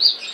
you